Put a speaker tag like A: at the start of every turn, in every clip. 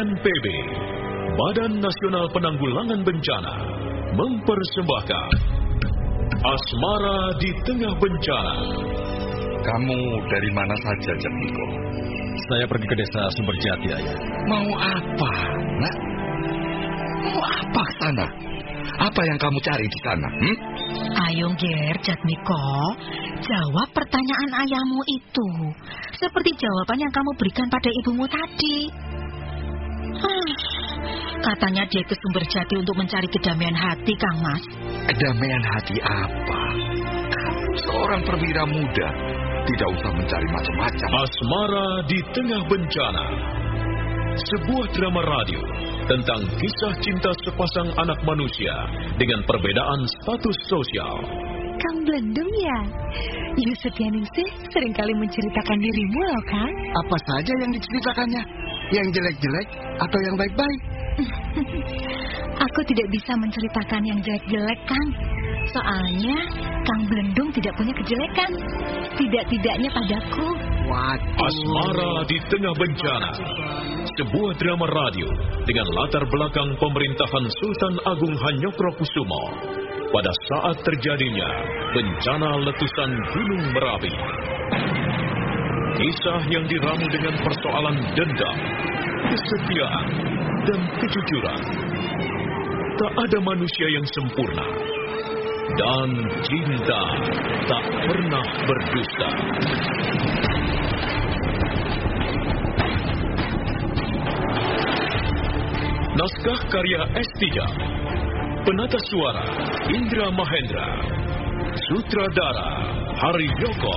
A: BNPB, Badan Nasional Penanggulangan Bencana, mempersembahkan Asmara di Tengah Bencana.
B: Kamu dari mana saja, Jamiko?
C: Saya pergi ke desa Sumberjati, Ayah.
B: Mau apa, nak? Mau apa ke sana? Apa yang kamu cari di sana? Hmm?
D: Ayo, Ger, Jatmiko. Jawab pertanyaan ayahmu itu. Seperti jawaban yang kamu berikan pada ibumu tadi. Katanya dia ke Sumberjati untuk mencari kedamaian hati, Kang Mas.
B: Kedamaian hati apa? Kamu seorang perwira muda. Tidak usah mencari macam-macam.
A: Asmara di Tengah Bencana. Sebuah drama radio tentang kisah cinta sepasang anak manusia dengan perbedaan status sosial.
E: Kang Blendung ya? Yusuf Yaningsih sering kali menceritakan dirimu loh, Kang.
F: Apa saja yang diceritakannya? Yang jelek-jelek atau yang baik-baik?
E: Aku tidak bisa menceritakan yang jelek-jelek, Kang. Soalnya Kang Blendung tidak punya kejelekan. Tidak-tidaknya padaku.
F: Waduh.
A: Asmara di Tengah Bencana. Sebuah drama radio dengan latar belakang pemerintahan Sultan Agung Hanyokrokusumo pada saat terjadinya bencana letusan Gunung Merapi. Kisah yang diramu dengan persoalan dendam, kesetiaan, dan kejujuran. Tak ada manusia yang sempurna. Dan cinta tak pernah berdusta. Naskah karya S3 Penata suara Indra Mahendra Sutradara Hari Yoko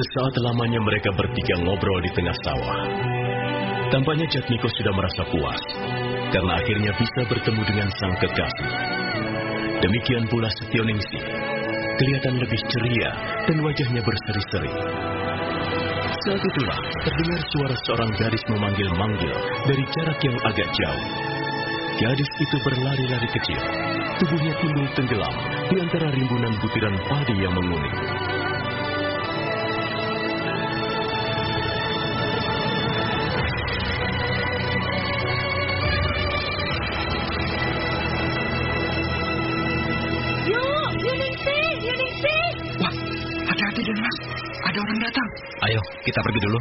A: Sesaat lamanya mereka bertiga ngobrol di tengah sawah. Tampaknya Jatmiko sudah merasa puas karena akhirnya bisa bertemu dengan sang kekasih. Demikian pula Setioningsi, kelihatan lebih ceria dan wajahnya berseri-seri. Saat itulah terdengar suara seorang gadis memanggil-manggil dari jarak yang agak jauh. Gadis itu berlari-lari kecil, tubuhnya timbul tenggelam di antara rimbunan butiran padi yang menguning.
C: Kita pergi dulu.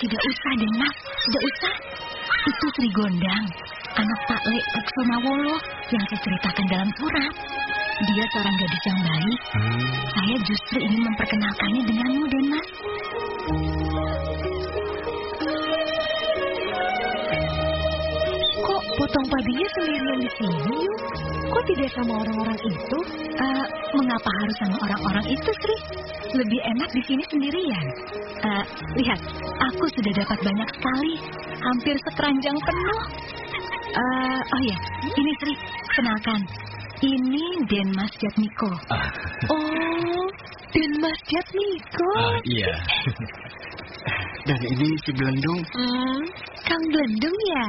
E: Tidak usah, Den Mas. Tidak usah. Itu Sri Gondang, anak Pak Le Eksomawolo yang saya ceritakan dalam surat. Dia seorang gadis yang baik. Saya justru ingin memperkenalkannya denganmu, Den potong padinya sendirian di sini, Yu? Kok tidak sama orang-orang itu? Eh, mengapa harus sama orang-orang itu, Sri? Lebih enak di sini sendirian. Eh, lihat, aku sudah dapat banyak sekali. Hampir sekeranjang penuh. Eh, oh ya, ini Sri, kenalkan. Ini Denmas Jatmiko.
C: Ah,
E: Oh, Denmas Jatmiko.
C: ah iya.
F: Dan ini si Belendung.
E: Hmm, Kang Belendung ya?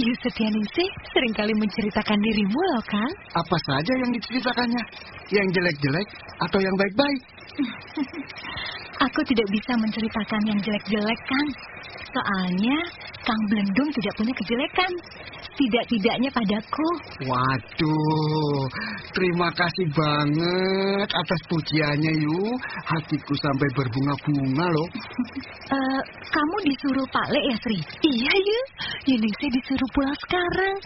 E: Yu Setianingsih sering kali menceritakan dirimu loh, Kang.
F: Apa saja yang diceritakannya? Yang jelek-jelek atau yang baik-baik?
G: Aku tidak bisa menceritakan yang jelek-jelek, Kang. Soalnya Kang Belendung tidak punya kejelekan. Tidak-tidaknya padaku.
F: Waduh, terima kasih banget atas pujiannya, Yu. Hatiku sampai berbunga-bunga loh.
G: Eh, kamu disuruh Pak Le ya, Sri?
E: Iya, Yu. Yuningsih disuruh pulang sekarang.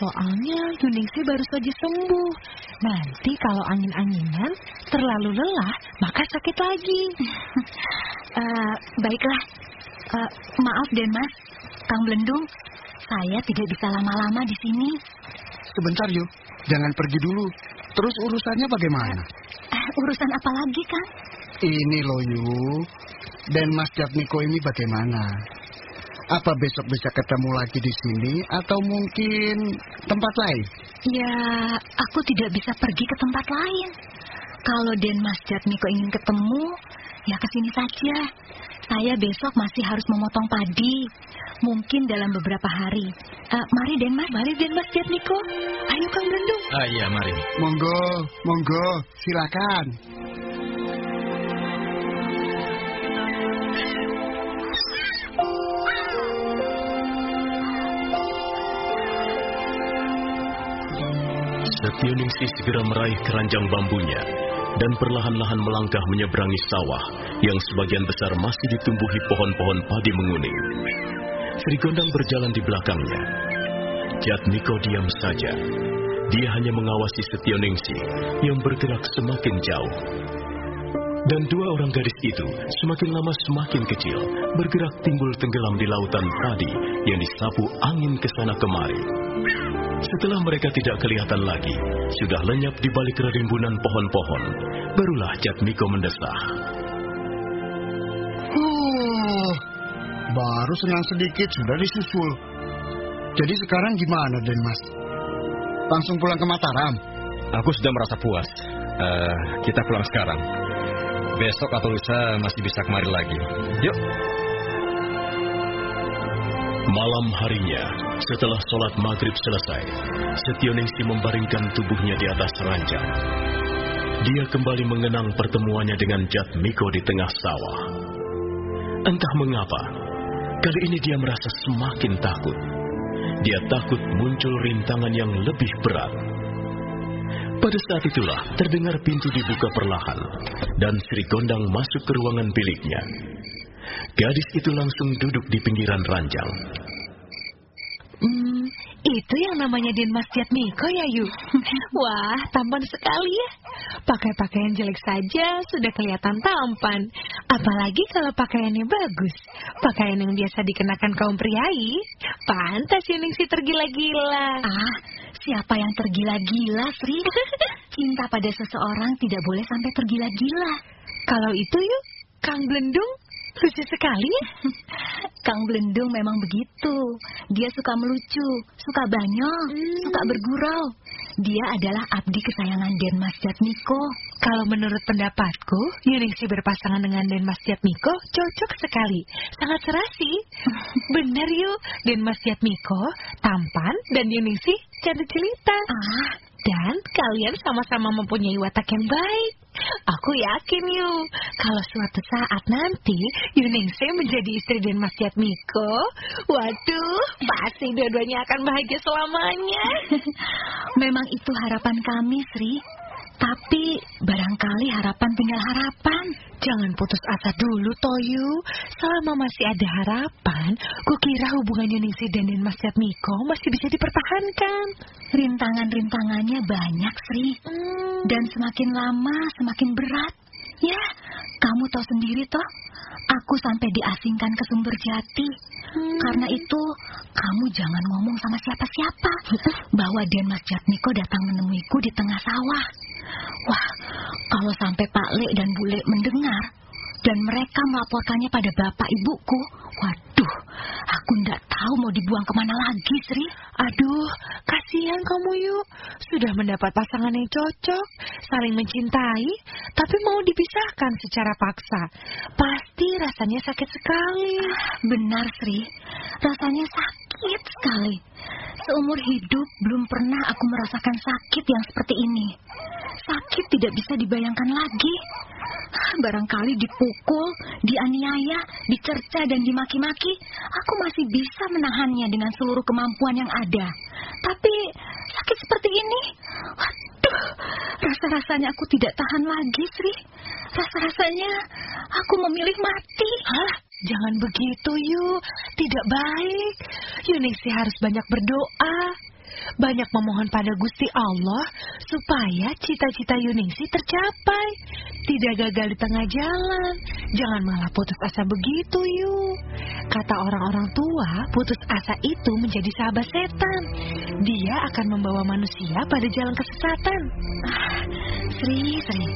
E: Soalnya Yuningsih baru saja sembuh. Nanti kalau angin-anginan, terlalu lelah, maka sakit lagi.
G: Eh, baiklah. Eh, maaf, Denmas. Kang Belendung, saya tidak bisa lama-lama di sini.
F: Sebentar, Yu. Jangan pergi dulu. Terus urusannya bagaimana?
G: Eh, urusan apa lagi, Kang?
F: Ini loh, Yu. Dan Mas Jatmiko ini bagaimana? Apa besok bisa ketemu lagi di sini atau mungkin tempat lain?
G: Ya, aku tidak bisa pergi ke tempat lain. Kalau Denmas Jatmiko ingin ketemu, ya ke sini saja. Saya besok masih harus memotong padi. Mungkin dalam beberapa hari. Eh, mari Denmas, mari Denmas Jatmiko. Ayo Kang Belendung.
C: Ah iya, mari.
F: Monggo, monggo, silakan.
A: Setioningsi segera meraih keranjang bambunya dan perlahan-lahan melangkah menyeberangi sawah yang sebagian besar masih ditumbuhi pohon-pohon padi menguning. Sri Gondang berjalan di belakangnya. Jatmiko diam saja. Dia hanya mengawasi Setioningsi yang bergerak semakin jauh. Dan dua orang gadis itu semakin lama semakin kecil, bergerak timbul tenggelam di lautan padi yang disapu angin ke sana kemari. Setelah mereka tidak kelihatan lagi, sudah lenyap di balik kerimbunan pohon-pohon, barulah Jatmiko mendesah.
F: Baru senang sedikit sudah disusul. Jadi sekarang gimana, Den Mas? Langsung pulang ke Mataram?
C: Aku sudah merasa puas. Eh, kita pulang sekarang. Besok atau lusa masih bisa kemari lagi. Yuk.
A: Malam harinya, setelah sholat maghrib selesai, Setioningsi membaringkan tubuhnya di atas ranjang. Dia kembali mengenang pertemuannya dengan Jatmiko di tengah sawah. Entah mengapa, kali ini dia merasa semakin takut. Dia takut muncul rintangan yang lebih berat. Pada saat itulah terdengar pintu dibuka perlahan dan Sri Gondang masuk ke ruangan biliknya. Gadis itu langsung duduk di pinggiran ranjang.
E: Hmm, itu yang namanya Denmas Jatmiko ya, Yu? Wah, tampan sekali ya. Pakai pakaian jelek saja sudah kelihatan tampan. Apalagi kalau pakaiannya bagus. Pakaian yang biasa dikenakan kaum priai. Pantas Yuningsi tergila-gila.
G: Ah, siapa yang tergila-gila, Sri? Cinta pada seseorang tidak boleh sampai tergila-gila.
E: Kalau itu yuk, Kang Blendung lucu sekali ya.
G: Kang Belendung memang begitu. Dia suka melucu, suka banyol, suka bergurau. Dia adalah abdi kesayangan Denmas Jatmiko.
E: Kalau menurut pendapatku, Yuningsi berpasangan dengan Denmas Jatmiko cocok sekali. Sangat serasi. Benar yuk, Denmas Jatmiko tampan dan Yuningsi cantik jelita.
G: Ah,
E: Dan kalian sama-sama mempunyai watak yang baik. Aku yakin yuk, kalau suatu saat nanti Yuningsi menjadi istri Denmas Jatmiko, waduh, pasti dua-duanya akan bahagia selamanya.
G: memang itu harapan kami, Sri. Tapi barangkali harapan tinggal harapan.
E: Jangan putus asa dulu, Toyu. Selama masih ada harapan, kukira hubungan Yuningsi dan Denmas Jatmiko masih bisa dipertahankan.
G: Rintangan-rintangannya banyak, Sri. Dan semakin lama semakin berat. Ya, kamu tahu sendiri toh. Aku sampai diasingkan ke sumber jati. Karena itu, kamu jangan ngomong sama siapa-siapa bahwa Denmas Jatmiko datang menemuiku di tengah sawah. Wah, kalau sampai Pak Le dan Bu Le mendengar,
D: dan mereka melaporkannya pada bapak ibuku. Waduh, aku ndak tahu mau dibuang ke mana lagi, Sri.
E: Aduh, kasihan kamu yuk. Sudah mendapat pasangan yang cocok, saling mencintai, tapi mau dipisahkan secara paksa. Pasti rasanya sakit sekali.
D: Benar, Sri. Rasanya sakit sekali. Seumur hidup belum pernah aku merasakan sakit yang seperti ini. Sakit tidak bisa dibayangkan lagi. Barangkali dipukul, dianiaya, dicerca dan dimaki-maki, aku masih bisa menahannya dengan seluruh kemampuan yang ada. Tapi sakit seperti ini, rasa-rasanya aku tidak tahan lagi, Sri. Rasa-rasanya aku memilih mati.
E: Hah? Jangan begitu, yuk. Tidak baik. Yunisi harus banyak berdoa. Banyak memohon pada Gusti Allah supaya cita-cita Yuningsi tercapai. Tidak gagal di tengah jalan. Jangan malah putus asa begitu, yuk. Kata orang-orang tua, putus asa itu menjadi sahabat setan. Dia akan membawa manusia pada jalan kesesatan.
D: Ah, Sri, Sri,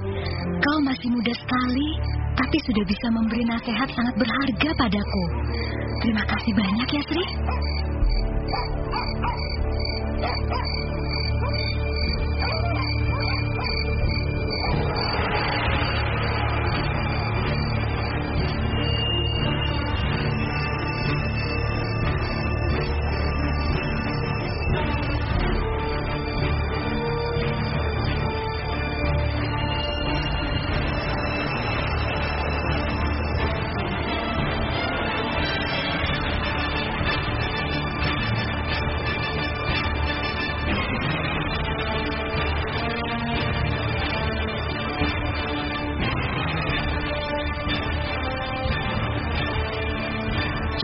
D: kau masih muda sekali, tapi sudah bisa memberi nasihat sangat berharga padaku. Terima kasih banyak ya, Sri.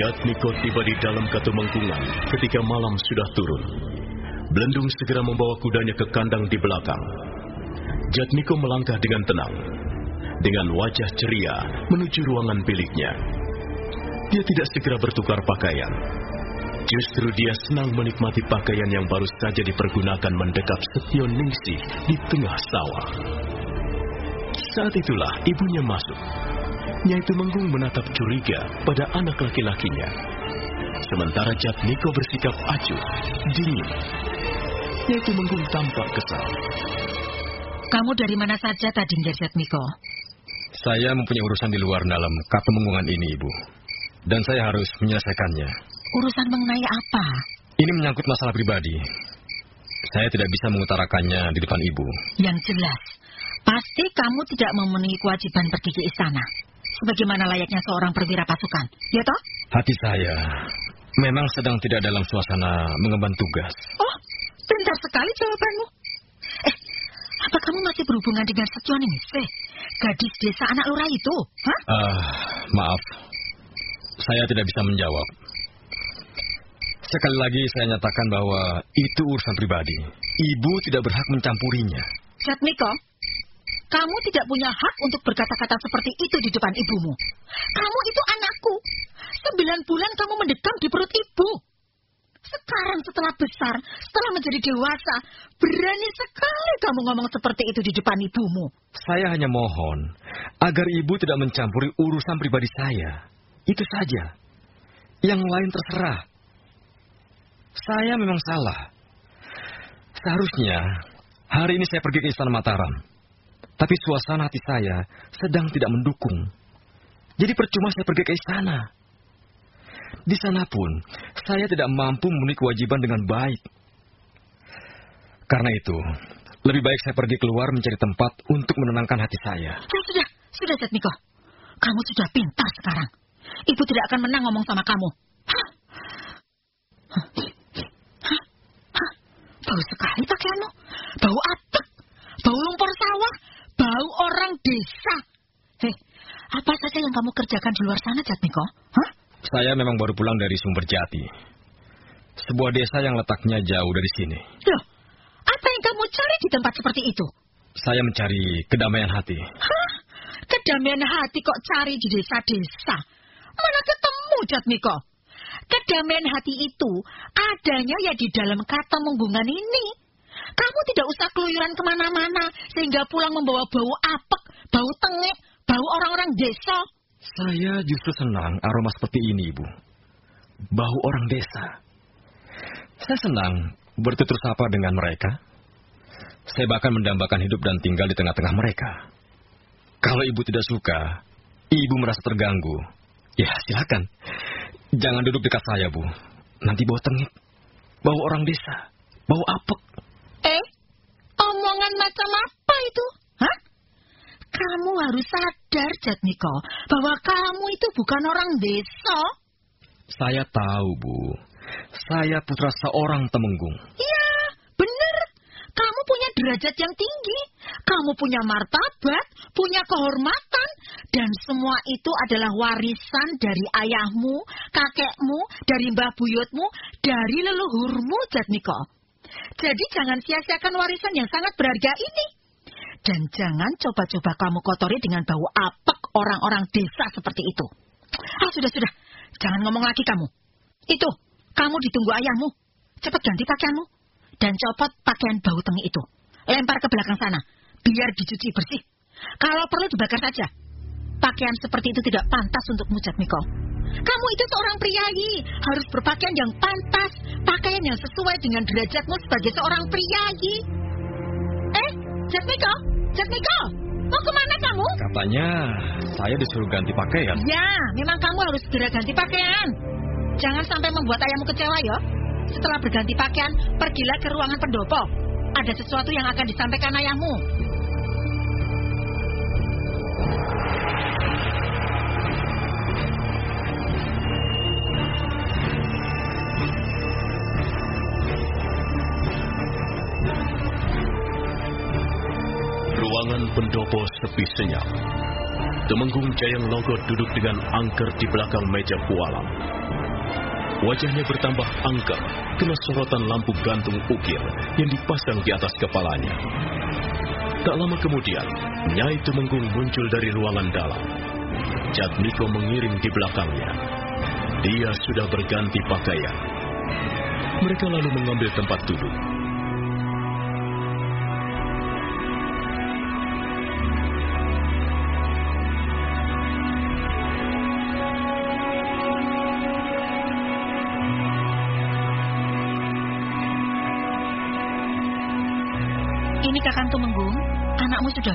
A: Jatmiko tiba di dalam katumengkungan ketika malam sudah turun. Belendung segera membawa kudanya ke kandang di belakang. Jatmiko melangkah dengan tenang, dengan wajah ceria menuju ruangan biliknya. Dia tidak segera bertukar pakaian. Justru dia senang menikmati pakaian yang baru saja dipergunakan mendekap Setio Ningsih di tengah sawah. Saat itulah ibunya masuk. Nyai Tumenggung menatap curiga pada anak laki-lakinya. Sementara Jatmiko bersikap acuh, dingin. Nyai Tumenggung tampak kesal.
D: Kamu dari mana saja tadi, Nger Jatmiko?
C: Saya mempunyai urusan di luar dalam katemenggungan ini, Ibu. Dan saya harus menyelesaikannya.
D: Urusan mengenai apa?
C: Ini menyangkut masalah pribadi. Saya tidak bisa mengutarakannya di depan Ibu.
D: Yang jelas, pasti kamu tidak memenuhi kewajiban pergi ke istana sebagaimana layaknya seorang perwira pasukan. Ya toh?
C: Hati saya memang sedang tidak dalam suasana mengemban tugas.
D: Oh, pintar sekali jawabanmu. Eh, apa kamu masih berhubungan dengan Setio Ningsih? Gadis desa anak lurah itu? Hah?
C: Uh, maaf, saya tidak bisa menjawab. Sekali lagi saya nyatakan bahwa itu urusan pribadi. Ibu tidak berhak mencampurinya.
D: Jatmiko, kamu tidak punya hak untuk berkata-kata seperti itu di depan ibumu. Kamu itu anakku. Sembilan bulan kamu mendekam di perut ibu. Sekarang setelah besar, setelah menjadi dewasa, berani sekali kamu ngomong seperti itu di depan ibumu.
C: Saya hanya mohon agar ibu tidak mencampuri urusan pribadi saya. Itu saja. Yang lain terserah. Saya memang salah. Seharusnya hari ini saya pergi ke Istana Mataram. Tapi suasana hati saya sedang tidak mendukung. Jadi percuma saya pergi ke istana. Di sana pun, saya tidak mampu memenuhi kewajiban dengan baik. Karena itu, lebih baik saya pergi keluar mencari tempat untuk menenangkan hati saya.
D: Sudah, sudah, sudah, Jatmiko. Kamu sudah pintar sekarang. Ibu tidak akan menang ngomong sama kamu. Hah? Hah? Hah? Bau sekali pakaianmu. Bau atek. Bau orang desa. Hei, apa saja yang kamu kerjakan di luar sana, Jatmiko? Hah?
C: Saya memang baru pulang dari Sumber Jati. Sebuah desa yang letaknya jauh dari sini.
D: Loh, apa yang kamu cari di tempat seperti itu?
C: Saya mencari kedamaian hati.
D: Hah? Kedamaian hati kok cari di desa-desa? Mana ketemu, Jatmiko? Kedamaian hati itu adanya ya di dalam kata menggungan ini. Kamu tidak usah keluyuran ke mana-mana sehingga pulang membawa bau apek, bau tengek, Bau orang-orang desa.
C: Saya justru senang aroma seperti ini, Ibu. Bau orang desa. Saya senang bertutur sapa dengan mereka. Saya bahkan mendambakan hidup dan tinggal di tengah-tengah mereka. Kalau Ibu tidak suka, Ibu merasa terganggu, ya silakan. Jangan duduk dekat saya, Bu. Nanti bau tengik, bau orang desa, bau apek.
D: Omongan macam apa itu? Hah? Kamu harus sadar, Jatmiko, bahwa kamu itu bukan orang desa.
C: Saya tahu, Bu. Saya putra seorang temenggung.
D: Iya, benar. Kamu punya derajat yang tinggi. Kamu punya martabat, punya kehormatan. Dan semua itu adalah warisan dari ayahmu, kakekmu, dari mbah buyutmu, dari leluhurmu, Jatmiko. Jadi jangan sia-siakan warisan yang sangat berharga ini. Dan jangan coba-coba kamu kotori dengan bau apek orang-orang desa seperti itu. Ah, sudah, sudah. Jangan ngomong lagi kamu. Itu, kamu ditunggu ayahmu. Cepat ganti pakaianmu. Dan copot pakaian bau tengi itu. Lempar ke belakang sana. Biar dicuci bersih. Kalau perlu dibakar saja. Pakaian seperti itu tidak pantas untuk Miko. Kamu itu seorang priayi. Harus berpakaian yang pantas. Pakaian yang sesuai dengan derajatmu sebagai seorang priayi. Eh, Jatmiko, Jatmiko, mau ke mana kamu?
C: Katanya saya disuruh ganti pakaian.
D: Ya, memang kamu harus segera ganti pakaian. Jangan sampai membuat ayahmu kecewa ya. Setelah berganti pakaian, pergilah ke ruangan pendopo. Ada sesuatu yang akan disampaikan ayahmu.
A: Pendopo sepi senyap. Temenggung Jayang Logo duduk dengan angker di belakang meja pualam. Wajahnya bertambah angker kena sorotan lampu gantung ukir yang dipasang di atas kepalanya. Tak lama kemudian, Nyai Temenggung muncul dari ruangan dalam. Jatmiko mengiring di belakangnya. Dia sudah berganti pakaian. Mereka lalu mengambil tempat duduk.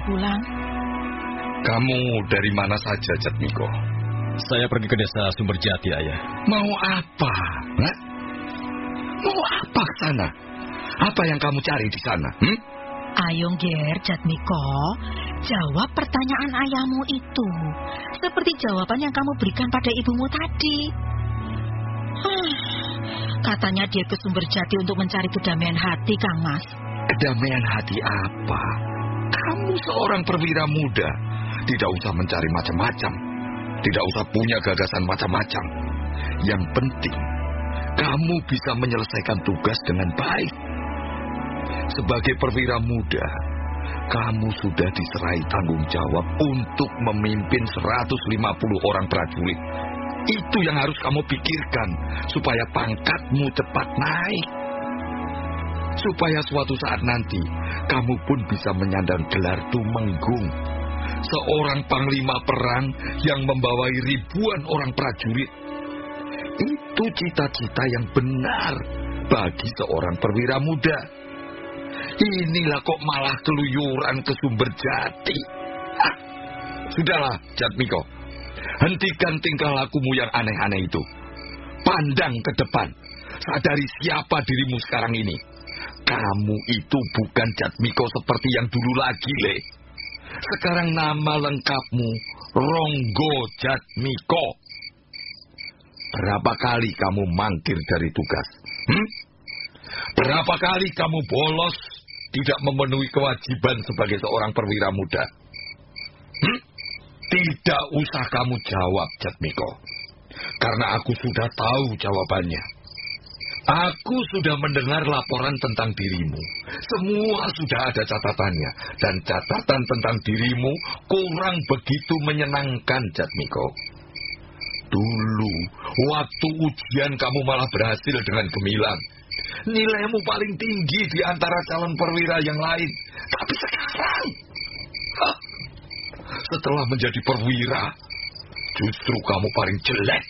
D: Pulang.
B: Kamu dari mana saja, Jatmiko?
C: Saya pergi ke desa Sumberjati, Ayah.
B: Mau apa? Nak? Mau apa ke sana? Apa yang kamu cari di sana? Hmm?
D: Ayo Ger, Jatmiko, jawab pertanyaan ayahmu itu. Seperti jawaban yang kamu berikan pada ibumu tadi. Katanya dia ke Sumberjati untuk mencari kedamaian hati, Kang Mas.
B: Kedamaian hati apa? Kamu seorang perwira muda. Tidak usah mencari macam-macam. Tidak usah punya gagasan macam-macam. Yang penting, kamu bisa menyelesaikan tugas dengan baik. Sebagai perwira muda, kamu sudah diserai tanggung jawab untuk memimpin 150 orang prajurit. Itu yang harus kamu pikirkan supaya pangkatmu cepat naik. Supaya suatu saat nanti kamu pun bisa menyandang gelar Tumenggung. Seorang panglima perang yang membawai ribuan orang prajurit. Itu cita-cita yang benar bagi seorang perwira muda. Inilah kok malah keluyuran ke sumber jati. Ah, sudahlah, Jatmiko. Hentikan tingkah lakumu yang aneh-aneh itu. Pandang ke depan. Sadari siapa dirimu sekarang ini. Kamu itu bukan Jatmiko seperti yang dulu lagi, Le. Sekarang nama lengkapmu Ronggo Jatmiko. Berapa kali kamu mangkir dari tugas? Hmm? Berapa kali kamu bolos tidak memenuhi kewajiban sebagai seorang perwira muda? Hmm? Tidak usah kamu jawab, Jatmiko. Karena aku sudah tahu jawabannya. Aku sudah mendengar laporan tentang dirimu. Semua sudah ada catatannya. Dan catatan tentang dirimu kurang begitu menyenangkan, Jatmiko. Dulu, waktu ujian kamu malah berhasil dengan gemilang. Nilaimu paling tinggi di antara calon perwira yang lain. Tapi sekarang, setelah menjadi perwira, justru kamu paling jelek,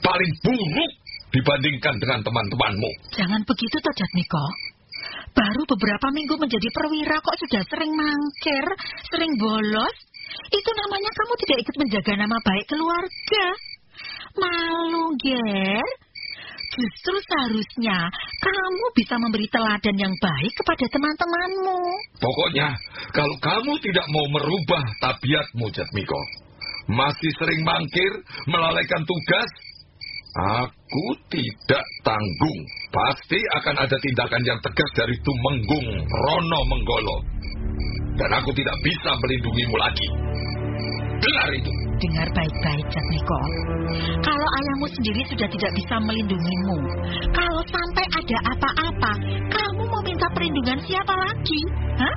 B: paling buruk dibandingkan dengan teman-temanmu.
D: Jangan begitu, Toh Jatmiko. Baru beberapa minggu menjadi perwira kok sudah sering mangkir, sering bolos. Itu namanya kamu tidak ikut menjaga nama baik keluarga. Malu, Ger. Justru seharusnya kamu bisa memberi teladan yang baik kepada teman-temanmu.
B: Pokoknya, kalau kamu tidak mau merubah tabiatmu, Jatmiko, masih sering mangkir, melalaikan tugas, aku tidak tanggung. Pasti akan ada tindakan yang tegas dari Tumenggung Rono Menggolo. Dan aku tidak bisa melindungimu lagi. Dengar itu.
D: Dengar baik-baik, Jatmiko. Kalau ayahmu sendiri sudah tidak bisa melindungimu, kalau sampai ada apa-apa, kamu mau minta perlindungan siapa lagi? Hah?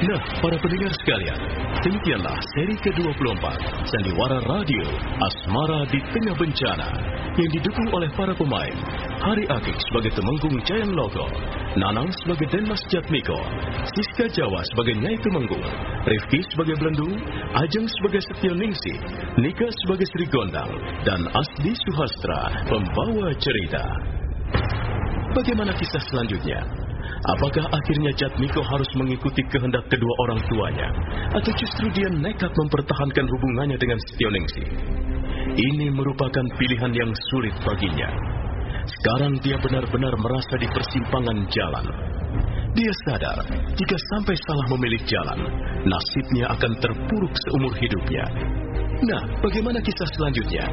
A: Nah, para pendengar sekalian, demikianlah seri ke-24 Sandiwara Radio Asmara di Tengah Bencana yang didukung oleh para pemain Hari Akik sebagai Temenggung Jayang Logo, Nanang sebagai Denmas Jatmiko, Siska Jawa sebagai Nyai Temenggung, Rifki sebagai Belendung, Ajeng sebagai Setio Ningsi, Nika sebagai Sri Gondang, dan Asdi Suhastra pembawa cerita. Bagaimana kisah selanjutnya? Apakah akhirnya Jatmiko harus mengikuti kehendak kedua orang tuanya? Atau justru dia nekat mempertahankan hubungannya dengan Setioningsi? Ini merupakan pilihan yang sulit baginya. Sekarang dia benar-benar merasa di persimpangan jalan. Dia sadar, jika sampai salah memilih jalan, nasibnya akan terpuruk seumur hidupnya. Nah, bagaimana kisah selanjutnya?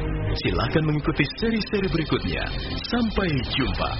A: Silahkan mengikuti seri-seri berikutnya. Sampai jumpa.